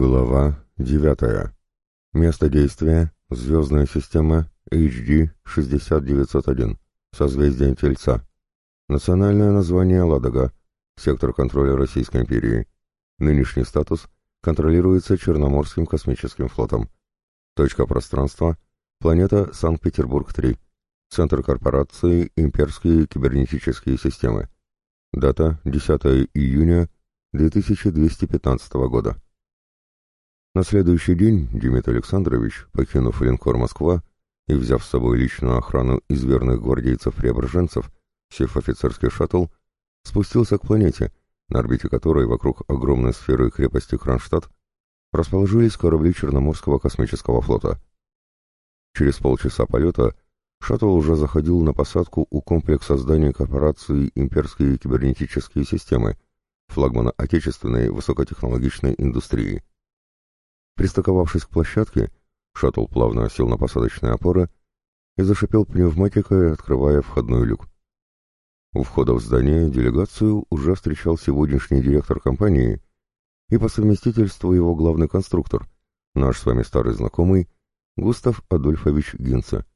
Глава 9. Место действия – звездная система HD 60901, созвездие Тельца. Национальное название Ладога, сектор контроля Российской империи. Нынешний статус контролируется Черноморским космическим флотом. Точка пространства – планета Санкт-Петербург-3, центр корпорации «Имперские кибернетические системы». Дата – 10 июня 2215 года. На следующий день Демид Александрович, покинув линкор «Москва» и взяв с собой личную охрану из верных гвардейцев-преображенцев, сев офицерский шаттл, спустился к планете, на орбите которой вокруг огромной сферы крепости Кронштадт расположились корабли Черноморского космического флота. Через полчаса полета шаттл уже заходил на посадку у комплекса зданий корпорации «Имперские кибернетические системы», флагмана отечественной высокотехнологичной индустрии. Пристыковавшись к площадке, шаттл плавно осел на посадочные опоры и зашипел пневматикой, открывая входной люк. У входа в здание делегацию уже встречал сегодняшний директор компании и по совместительству его главный конструктор, наш с вами старый знакомый, Густав Адольфович Гинце.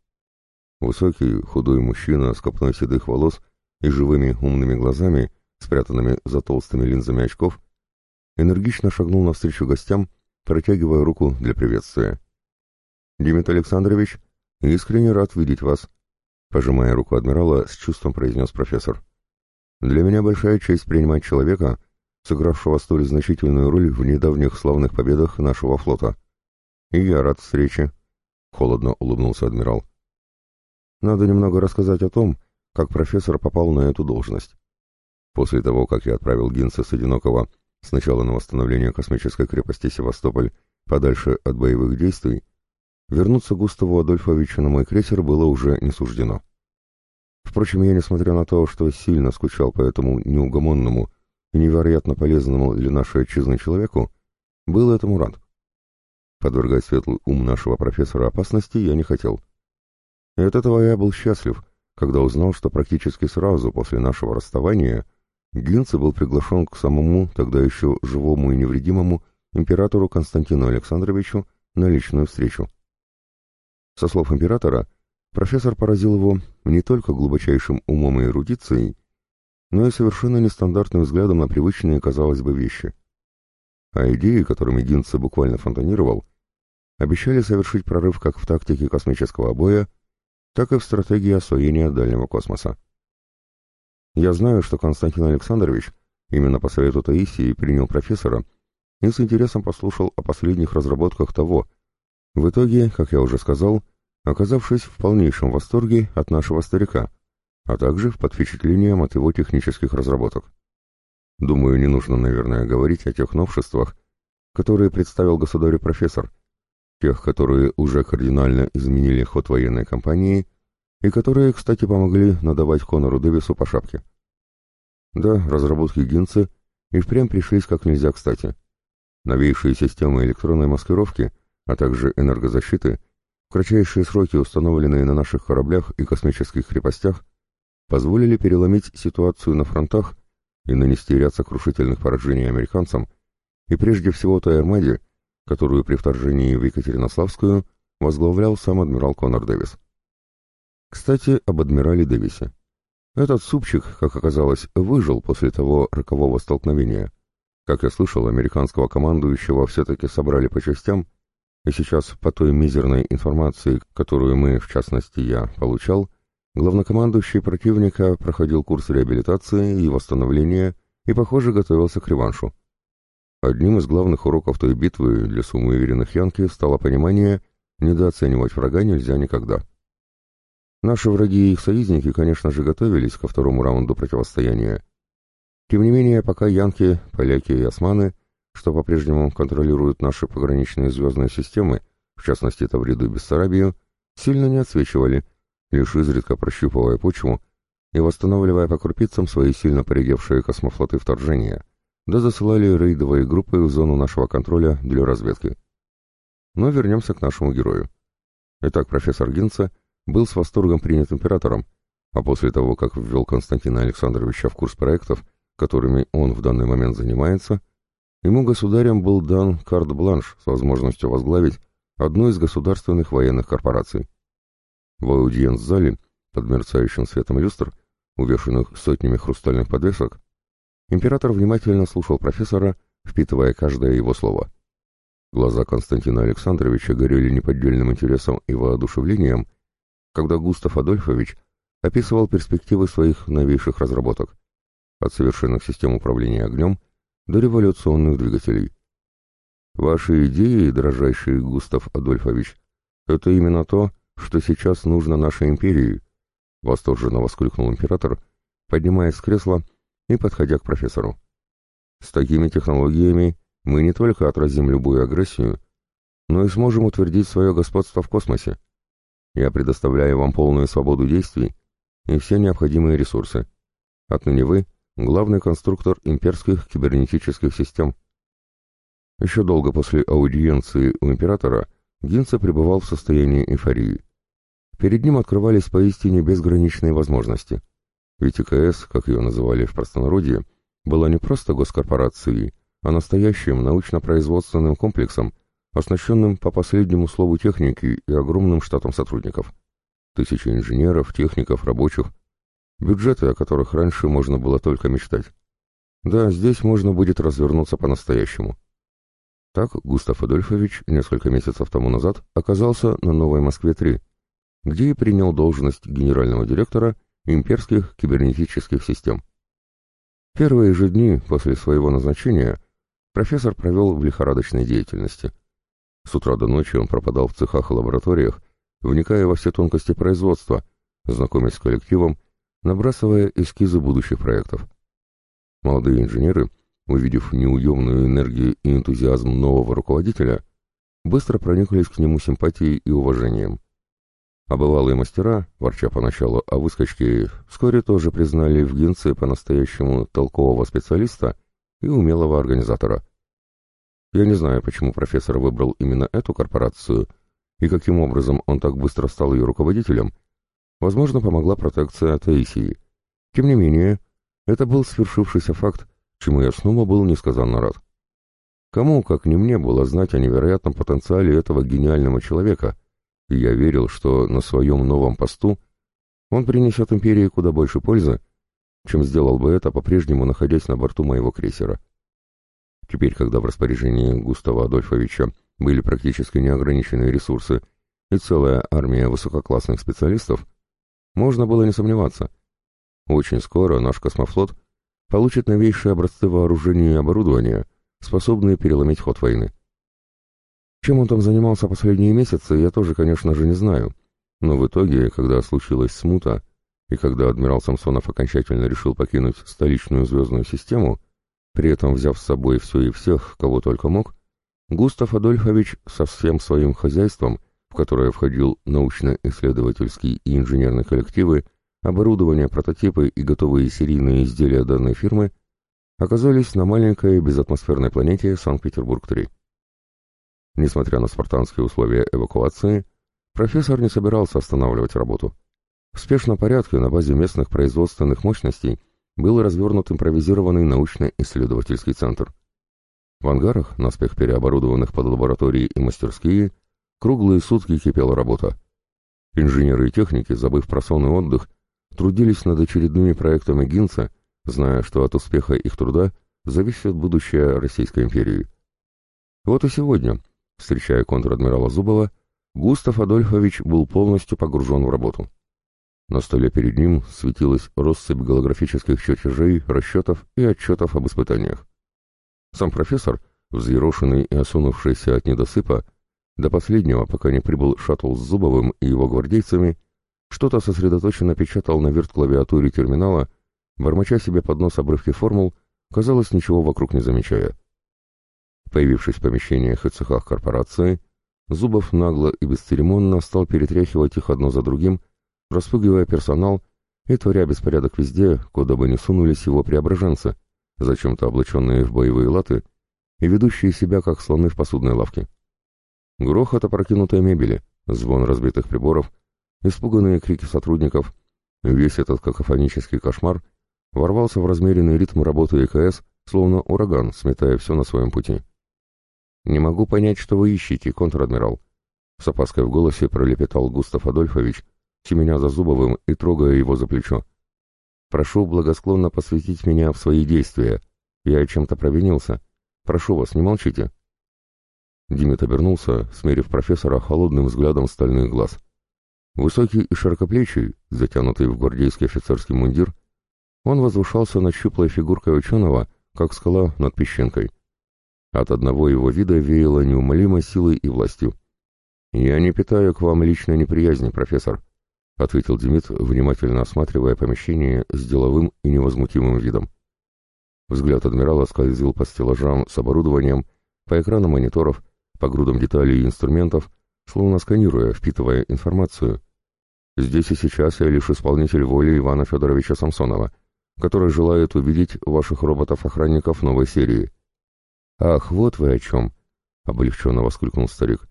Высокий, худой мужчина с копной седых волос и живыми умными глазами, спрятанными за толстыми линзами очков, энергично шагнул навстречу гостям протягивая руку для приветствия. «Димит Александрович, искренне рад видеть вас», — пожимая руку адмирала, с чувством произнес профессор. «Для меня большая честь принимать человека, сыгравшего столь значительную роль в недавних славных победах нашего флота. И я рад встрече», — холодно улыбнулся адмирал. «Надо немного рассказать о том, как профессор попал на эту должность. После того, как я отправил Гинца с Одинокого сначала на восстановление космической крепости Севастополь подальше от боевых действий, вернуться Густаву Адольфовичу на мой крейсер было уже не суждено. Впрочем, я, несмотря на то, что сильно скучал по этому неугомонному и невероятно полезному для нашей отчизны человеку, был этому рад. Подвергать светлый ум нашего профессора опасности я не хотел. И от этого я был счастлив, когда узнал, что практически сразу после нашего расставания Гинце был приглашен к самому, тогда еще живому и невредимому, императору Константину Александровичу на личную встречу. Со слов императора, профессор поразил его не только глубочайшим умом и эрудицией, но и совершенно нестандартным взглядом на привычные, казалось бы, вещи. А идеи, которыми Гинце буквально фонтанировал, обещали совершить прорыв как в тактике космического боя, так и в стратегии освоения дальнего космоса. Я знаю, что Константин Александрович именно по совету Таисии принял профессора и с интересом послушал о последних разработках того, в итоге, как я уже сказал, оказавшись в полнейшем восторге от нашего старика, а также под впечатлением от его технических разработок. Думаю, не нужно, наверное, говорить о тех новшествах, которые представил государю профессор, тех, которые уже кардинально изменили ход военной кампании и которые, кстати, помогли надавать Конору Дэвису по шапке. Да, разработки Гинца и впрямь пришлись как нельзя кстати. Новейшие системы электронной маскировки, а также энергозащиты, в кратчайшие сроки установленные на наших кораблях и космических крепостях, позволили переломить ситуацию на фронтах и нанести ряд сокрушительных поражений американцам, и прежде всего той армаде, которую при вторжении в Екатеринославскую возглавлял сам адмирал Конор Дэвис. Кстати, об адмирале Дэвисе. Этот супчик, как оказалось, выжил после того рокового столкновения. Как я слышал, американского командующего все-таки собрали по частям, и сейчас, по той мизерной информации, которую мы, в частности я, получал, главнокомандующий противника проходил курс реабилитации и восстановления и, похоже, готовился к реваншу. Одним из главных уроков той битвы для самоуверенных Янки стало понимание, недооценивать врага нельзя никогда. Наши враги и их союзники, конечно же, готовились ко второму раунду противостояния. Тем не менее, пока янки, поляки и османы, что по-прежнему контролируют наши пограничные звездные системы, в частности Тавриду и Бессарабию, сильно не отсвечивали, лишь изредка прощупывая почву и восстанавливая по крупицам свои сильно поредевшие космофлоты вторжения, да засылали рейдовые группы в зону нашего контроля для разведки. Но вернемся к нашему герою. Итак, профессор Гинца — был с восторгом принят императором, а после того, как ввел Константина Александровича в курс проектов, которыми он в данный момент занимается, ему государем был дан карт-бланш с возможностью возглавить одну из государственных военных корпораций. В аудиенц-зале, под мерцающим светом люстр, увешанных сотнями хрустальных подвесок, император внимательно слушал профессора, впитывая каждое его слово. Глаза Константина Александровича горели неподдельным интересом и воодушевлением, когда Густав Адольфович описывал перспективы своих новейших разработок, от совершенных систем управления огнем до революционных двигателей. Ваши идеи, дрожайший Густав Адольфович, это именно то, что сейчас нужно нашей империи, восторженно воскликнул император, поднимаясь с кресла и подходя к профессору. С такими технологиями мы не только отразим любую агрессию, но и сможем утвердить свое господство в космосе. Я предоставляю вам полную свободу действий и все необходимые ресурсы. Отныне вы — главный конструктор имперских кибернетических систем. Еще долго после аудиенции у императора Гинца пребывал в состоянии эйфории. Перед ним открывались поистине безграничные возможности. Ведь ИКС, как ее называли в простонародье, была не просто госкорпорацией, а настоящим научно-производственным комплексом, оснащенным по последнему слову техники и огромным штатом сотрудников. Тысячи инженеров, техников, рабочих, бюджеты, о которых раньше можно было только мечтать. Да, здесь можно будет развернуться по-настоящему. Так Густав Адольфович несколько месяцев тому назад оказался на Новой Москве-3, где и принял должность генерального директора имперских кибернетических систем. Первые же дни после своего назначения профессор провел в лихорадочной деятельности. С утра до ночи он пропадал в цехах и лабораториях, вникая во все тонкости производства, знакомясь с коллективом, набрасывая эскизы будущих проектов. Молодые инженеры, увидев неуемную энергию и энтузиазм нового руководителя, быстро прониклись к нему симпатией и уважением. А бывалые мастера, ворча поначалу о выскочке, вскоре тоже признали в Гинце по-настоящему толкового специалиста и умелого организатора. Я не знаю, почему профессор выбрал именно эту корпорацию и каким образом он так быстро стал ее руководителем. Возможно, помогла протекция Таисии. Тем не менее, это был свершившийся факт, чему я снова был несказанно рад. Кому, как не мне, было знать о невероятном потенциале этого гениального человека, и я верил, что на своем новом посту он принесет империи куда больше пользы, чем сделал бы это, по-прежнему находясь на борту моего крейсера. Теперь, когда в распоряжении Густава Адольфовича были практически неограниченные ресурсы и целая армия высококлассных специалистов, можно было не сомневаться. Очень скоро наш космофлот получит новейшие образцы вооружения и оборудования, способные переломить ход войны. Чем он там занимался последние месяцы, я тоже, конечно же, не знаю, но в итоге, когда случилась смута, и когда адмирал Самсонов окончательно решил покинуть столичную звездную систему, при этом взяв с собой все и всех, кого только мог, Густав Адольфович со всем своим хозяйством, в которое входил научно-исследовательский и инженерный коллективы, оборудование, прототипы и готовые серийные изделия данной фирмы, оказались на маленькой безатмосферной планете Санкт-Петербург-3. Несмотря на спартанские условия эвакуации, профессор не собирался останавливать работу. В спешном порядке на базе местных производственных мощностей был развернут импровизированный научно-исследовательский центр. В ангарах, наспех переоборудованных под лаборатории и мастерские, круглые сутки кипела работа. Инженеры и техники, забыв про сон и отдых, трудились над очередными проектами Гинца, зная, что от успеха их труда зависит будущее Российской империи. Вот и сегодня, встречая контр-адмирала Зубова, Густав Адольфович был полностью погружен в работу. На столе перед ним светилась россыпь голографических чертежей, расчетов и отчетов об испытаниях. Сам профессор, взъерошенный и осунувшийся от недосыпа, до последнего, пока не прибыл шаттл с Зубовым и его гвардейцами, что-то сосредоточенно печатал на вирт-клавиатуре терминала, бормоча себе под нос обрывки формул, казалось, ничего вокруг не замечая. Появившись в помещениях и цехах корпорации, Зубов нагло и бесцеремонно стал перетряхивать их одно за другим, распугивая персонал и творя беспорядок везде, куда бы ни сунулись его преображенцы, зачем-то облаченные в боевые латы и ведущие себя как слоны в посудной лавке. Грохот опрокинутой мебели, звон разбитых приборов, испуганные крики сотрудников, весь этот какофонический кошмар ворвался в размеренный ритм работы ЭКС, словно ураган, сметая все на своем пути. «Не могу понять, что вы ищете, контр-адмирал», — с опаской в голосе пролепетал Густав Адольфович, семеня за Зубовым и трогая его за плечо. «Прошу благосклонно посвятить меня в свои действия. Я чем-то провинился. Прошу вас, не молчите». Димит обернулся, смерив профессора холодным взглядом стальных глаз. Высокий и широкоплечий, затянутый в гвардейский офицерский мундир, он возвышался над щуплой фигуркой ученого, как скала над песчинкой. От одного его вида веяло неумолимой силой и властью. «Я не питаю к вам личной неприязни, профессор», — ответил Демид, внимательно осматривая помещение с деловым и невозмутимым видом. Взгляд адмирала скользил по стеллажам с оборудованием, по экранам мониторов, по грудам деталей и инструментов, словно сканируя, впитывая информацию. «Здесь и сейчас я лишь исполнитель воли Ивана Федоровича Самсонова», который желает увидеть ваших роботов-охранников новой серии. «Ах, вот вы о чем!» — облегченно воскликнул старик.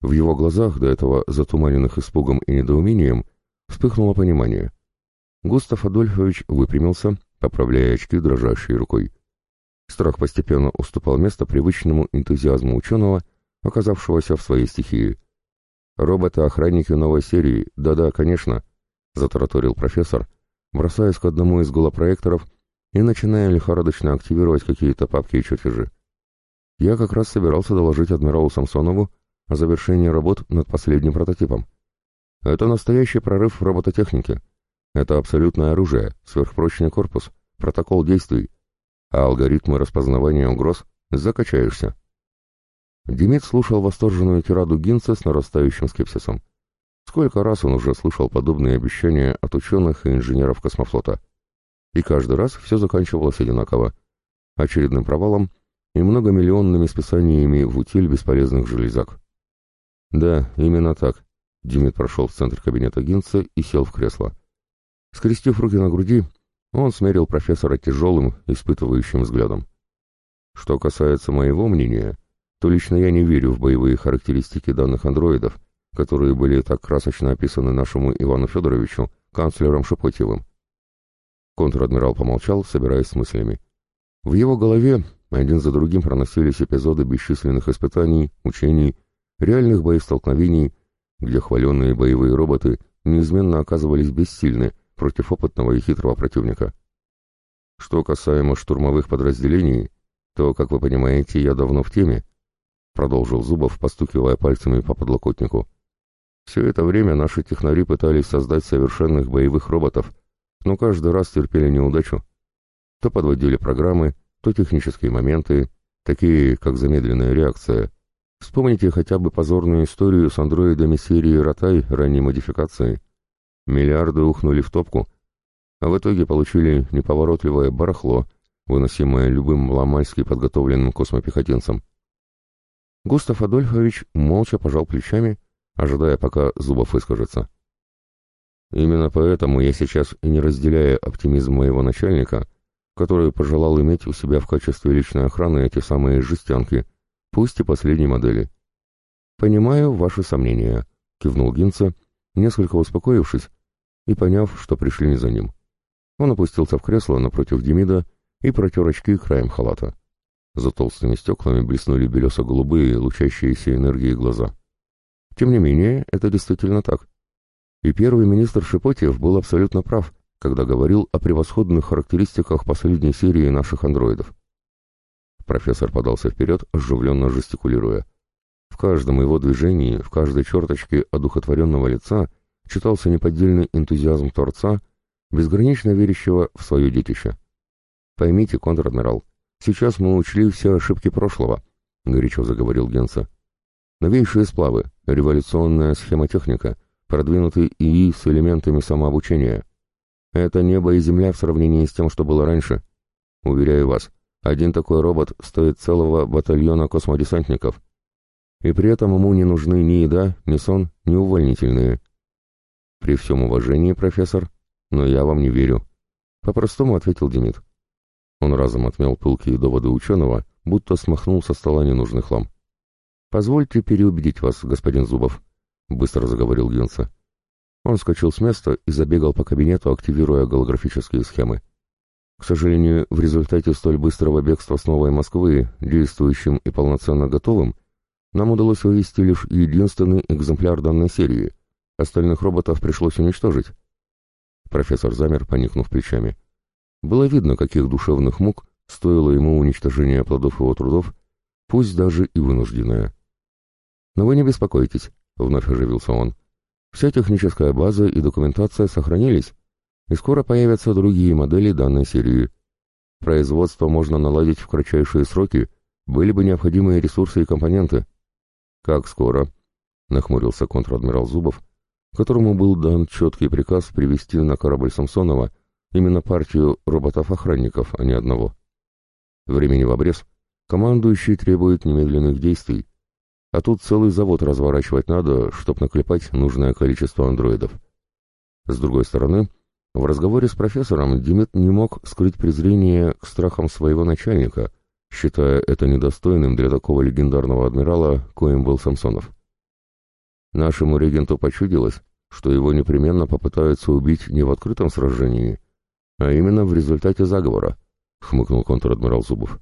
В его глазах, до этого затуманенных испугом и недоумением, вспыхнуло понимание. Густав Адольфович выпрямился, поправляя очки дрожащей рукой. Страх постепенно уступал место привычному энтузиазму ученого, оказавшегося в своей стихии. «Роботы-охранники новой серии, да-да, конечно», — затараторил профессор, бросаясь к одному из голопроекторов и начиная лихорадочно активировать какие-то папки и чертежи. Я как раз собирался доложить адмиралу Самсонову о завершении работ над последним прототипом. Это настоящий прорыв в робототехнике. Это абсолютное оружие, сверхпрочный корпус, протокол действий, а алгоритмы распознавания угроз закачаешься. Демид слушал восторженную тираду Гинца с нарастающим скепсисом. Сколько раз он уже слышал подобные обещания от ученых и инженеров космофлота. И каждый раз все заканчивалось одинаково. Очередным провалом и многомиллионными списаниями в утиль бесполезных железак. Да, именно так. Димит прошел в центр кабинета Гинца и сел в кресло. Скрестив руки на груди, он смерил профессора тяжелым, испытывающим взглядом. Что касается моего мнения, то лично я не верю в боевые характеристики данных андроидов, которые были так красочно описаны нашему Ивану Федоровичу, канцлером Шепотьевым. Контр-адмирал помолчал, собираясь с мыслями. В его голове один за другим проносились эпизоды бесчисленных испытаний, учений, реальных боестолкновений, где хваленные боевые роботы неизменно оказывались бессильны против опытного и хитрого противника. Что касаемо штурмовых подразделений, то, как вы понимаете, я давно в теме, продолжил Зубов, постукивая пальцами по подлокотнику. Все это время наши технари пытались создать совершенных боевых роботов, но каждый раз терпели неудачу. То подводили программы, то технические моменты, такие как замедленная реакция. Вспомните хотя бы позорную историю с андроидами серии Ротай ранней модификации. Миллиарды ухнули в топку, а в итоге получили неповоротливое барахло, выносимое любым маломальски подготовленным космопехотинцем. Густав Адольфович молча пожал плечами ожидая, пока Зубов выскажется. Именно поэтому я сейчас не разделяю оптимизм моего начальника, который пожелал иметь у себя в качестве личной охраны эти самые жестянки, пусть и последней модели. «Понимаю ваши сомнения», — кивнул Гинца, несколько успокоившись и поняв, что пришли не за ним. Он опустился в кресло напротив Демида и протер очки краем халата. За толстыми стеклами блеснули белесо-голубые, лучащиеся энергией глаза. Тем не менее, это действительно так. И первый министр Шипотьев был абсолютно прав, когда говорил о превосходных характеристиках последней серии наших андроидов. Профессор подался вперед, оживленно жестикулируя. В каждом его движении, в каждой черточке одухотворенного лица читался неподдельный энтузиазм Творца, безгранично верящего в свое детище. «Поймите, контр-адмирал, сейчас мы учли все ошибки прошлого», — горячо заговорил Генса. Новейшие сплавы, революционная схемотехника, продвинутый ИИ с элементами самообучения. Это небо и земля в сравнении с тем, что было раньше. Уверяю вас, один такой робот стоит целого батальона космодесантников. И при этом ему не нужны ни еда, ни сон, ни увольнительные. При всем уважении, профессор, но я вам не верю. По-простому ответил Демид. Он разом отмел пылкие доводы ученого, будто смахнул со стола ненужный хлам. «Позвольте переубедить вас, господин Зубов», — быстро заговорил Генса. Он скочил с места и забегал по кабинету, активируя голографические схемы. К сожалению, в результате столь быстрого бегства с Новой Москвы, действующим и полноценно готовым, нам удалось вывести лишь единственный экземпляр данной серии. Остальных роботов пришлось уничтожить. Профессор замер, поникнув плечами. Было видно, каких душевных мук стоило ему уничтожение плодов его трудов, пусть даже и вынужденное. «Но вы не беспокойтесь», — вновь оживился он. «Вся техническая база и документация сохранились, и скоро появятся другие модели данной серии. Производство можно наладить в кратчайшие сроки, были бы необходимые ресурсы и компоненты». «Как скоро?» — нахмурился контр-адмирал Зубов, которому был дан четкий приказ привести на корабль Самсонова именно партию роботов-охранников, а не одного. Времени в обрез. Командующий требует немедленных действий. А тут целый завод разворачивать надо, чтоб наклепать нужное количество андроидов. С другой стороны, в разговоре с профессором Димит не мог скрыть презрение к страхам своего начальника, считая это недостойным для такого легендарного адмирала, коим был Самсонов. Нашему регенту почудилось, что его непременно попытаются убить не в открытом сражении, а именно в результате заговора, — хмыкнул контр-адмирал Зубов.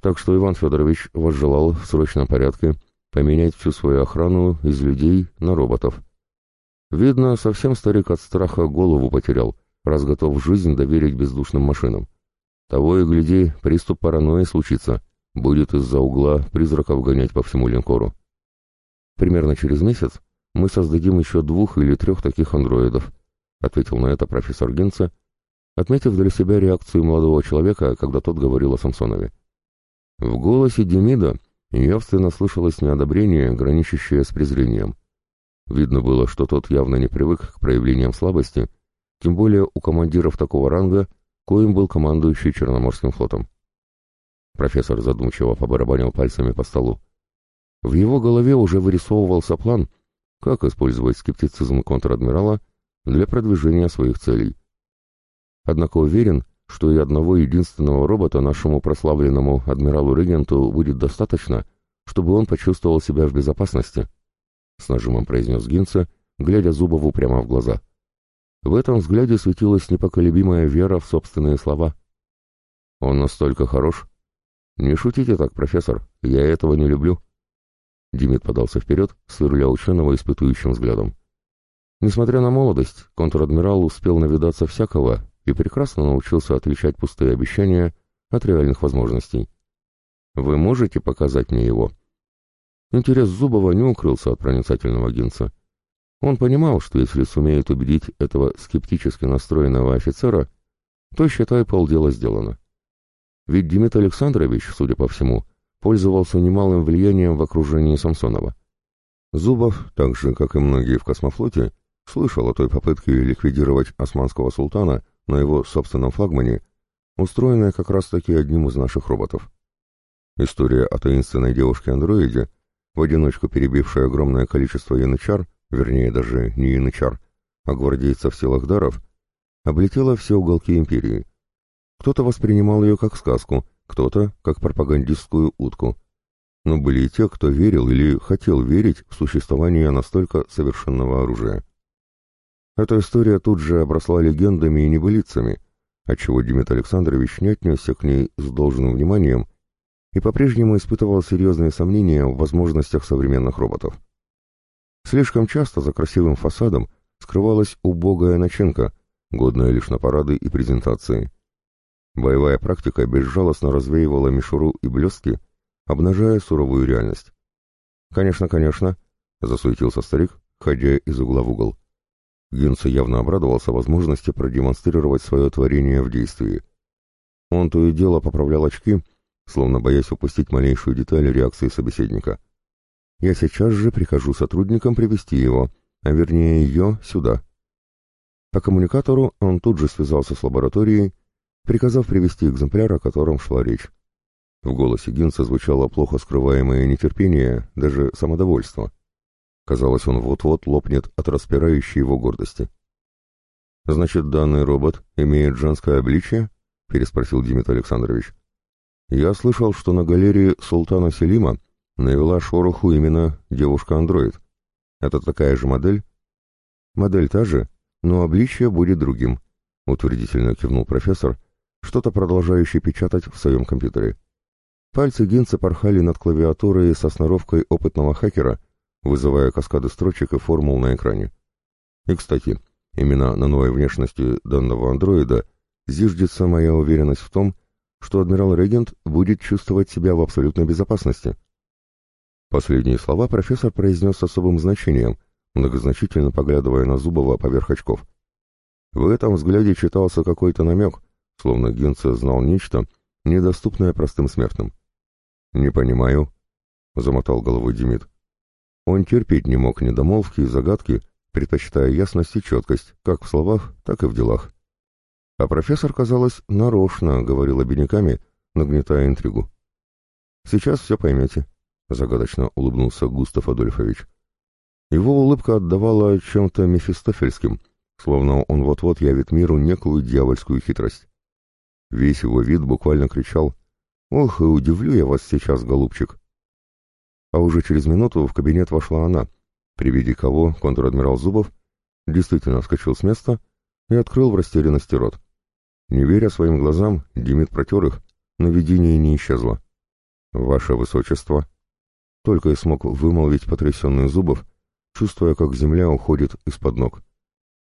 Так что Иван Федорович возжелал в срочном порядке поменять всю свою охрану из людей на роботов. Видно, совсем старик от страха голову потерял, раз готов жизнь доверить бездушным машинам. Того и гляди, приступ паранойи случится, будет из-за угла призраков гонять по всему линкору. Примерно через месяц мы создадим еще двух или трех таких андроидов, ответил на это профессор Гинца, отметив для себя реакцию молодого человека, когда тот говорил о Самсонове. В голосе Демида явственно слышалось неодобрение, граничащее с презрением. Видно было, что тот явно не привык к проявлениям слабости, тем более у командиров такого ранга, коим был командующий Черноморским флотом. Профессор задумчиво побарабанил пальцами по столу. В его голове уже вырисовывался план, как использовать скептицизм контр-адмирала для продвижения своих целей. Однако уверен, что и одного единственного робота нашему прославленному адмиралу-регенту будет достаточно, чтобы он почувствовал себя в безопасности, — с нажимом произнес Гинца, глядя Зубову прямо в глаза. В этом взгляде светилась непоколебимая вера в собственные слова. «Он настолько хорош. Не шутите так, профессор, я этого не люблю». Димит подался вперед, сверля ученого испытующим взглядом. Несмотря на молодость, контр-адмирал успел навидаться всякого и прекрасно научился отличать пустые обещания от реальных возможностей. «Вы можете показать мне его?» Интерес Зубова не укрылся от проницательного гинца. Он понимал, что если сумеет убедить этого скептически настроенного офицера, то, считай, полдела сделано. Ведь Демид Александрович, судя по всему, пользовался немалым влиянием в окружении Самсонова. Зубов, так же, как и многие в космофлоте, слышал о той попытке ликвидировать османского султана на его собственном флагмане, устроенная как раз-таки одним из наших роботов. История о таинственной девушке-андроиде, в одиночку перебившей огромное количество янычар, вернее даже не янычар, а гвардейцев силахдаров, облетела все уголки империи. Кто-то воспринимал ее как сказку, кто-то как пропагандистскую утку. Но были и те, кто верил или хотел верить в существование настолько совершенного оружия. Эта история тут же обросла легендами и небылицами, отчего Демид Александрович не отнесся к ней с должным вниманием и по-прежнему испытывал серьезные сомнения в возможностях современных роботов. Слишком часто за красивым фасадом скрывалась убогая начинка, годная лишь на парады и презентации. Боевая практика безжалостно развеивала мишуру и блестки, обнажая суровую реальность. «Конечно, конечно», — засуетился старик, ходя из угла в угол. Гинца явно обрадовался возможности продемонстрировать свое творение в действии. Он то и дело поправлял очки, словно боясь упустить малейшую деталь реакции собеседника. «Я сейчас же прикажу сотрудникам привести его, а вернее ее, сюда». По коммуникатору он тут же связался с лабораторией, приказав привести экземпляр, о котором шла речь. В голосе Гинца звучало плохо скрываемое нетерпение, даже самодовольство. Казалось, он вот-вот лопнет от распирающей его гордости. «Значит, данный робот имеет женское обличие?» — переспросил Димит Александрович. «Я слышал, что на галерее султана Селима навела шороху именно девушка-андроид. Это такая же модель?» «Модель та же, но обличие будет другим», — утвердительно кивнул профессор, что-то продолжающий печатать в своем компьютере. Пальцы Гинца порхали над клавиатурой со сноровкой опытного хакера, вызывая каскады строчек и формул на экране. И, кстати, именно на новой внешности данного андроида зиждется моя уверенность в том, что адмирал-регент будет чувствовать себя в абсолютной безопасности. Последние слова профессор произнес с особым значением, многозначительно поглядывая на Зубова поверх очков. В этом взгляде читался какой-то намек, словно Генце знал нечто, недоступное простым смертным. «Не понимаю», — замотал головой Демид. Он терпеть не мог недомолвки и загадки, предпочитая ясность и четкость, как в словах, так и в делах. А профессор, казалось, нарочно говорил обиняками, нагнетая интригу. «Сейчас все поймете», — загадочно улыбнулся Густав Адольфович. Его улыбка отдавала чем-то мефистофельским, словно он вот-вот явит миру некую дьявольскую хитрость. Весь его вид буквально кричал «Ох, и удивлю я вас сейчас, голубчик!» А уже через минуту в кабинет вошла она, при виде кого контр-адмирал Зубов действительно вскочил с места и открыл в растерянности рот. Не веря своим глазам, Демид протер их, но видение не исчезло. «Ваше Высочество!» Только и смог вымолвить потрясенный Зубов, чувствуя, как земля уходит из-под ног.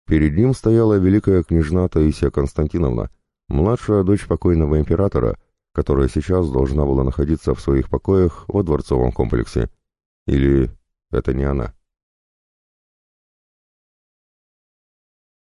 Перед ним стояла великая княжна Таисия Константиновна, младшая дочь покойного императора, которая сейчас должна была находиться в своих покоях во дворцовом комплексе. Или это не она?